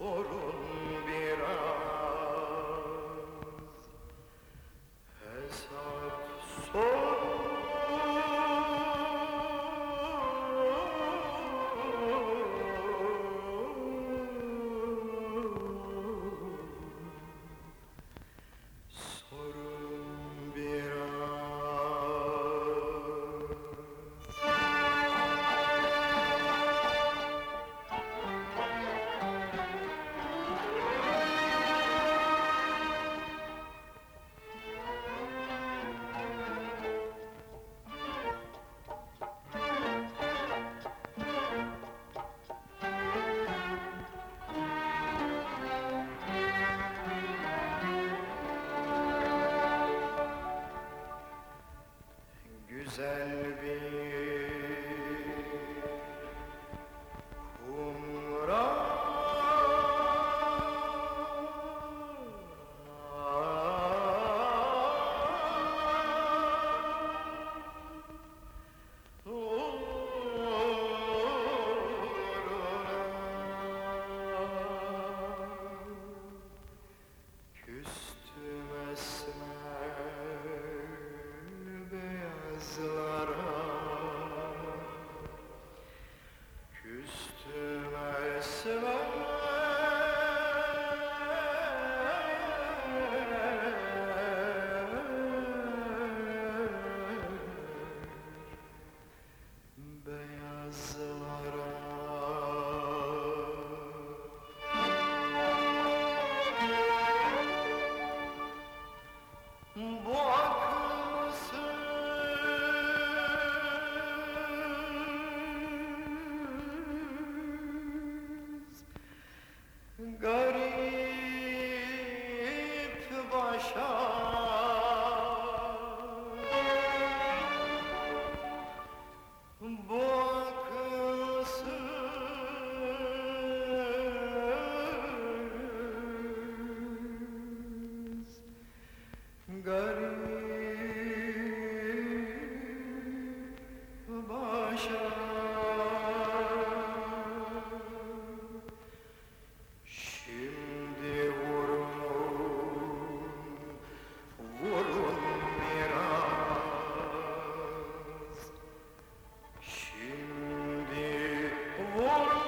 Oh, as a Glory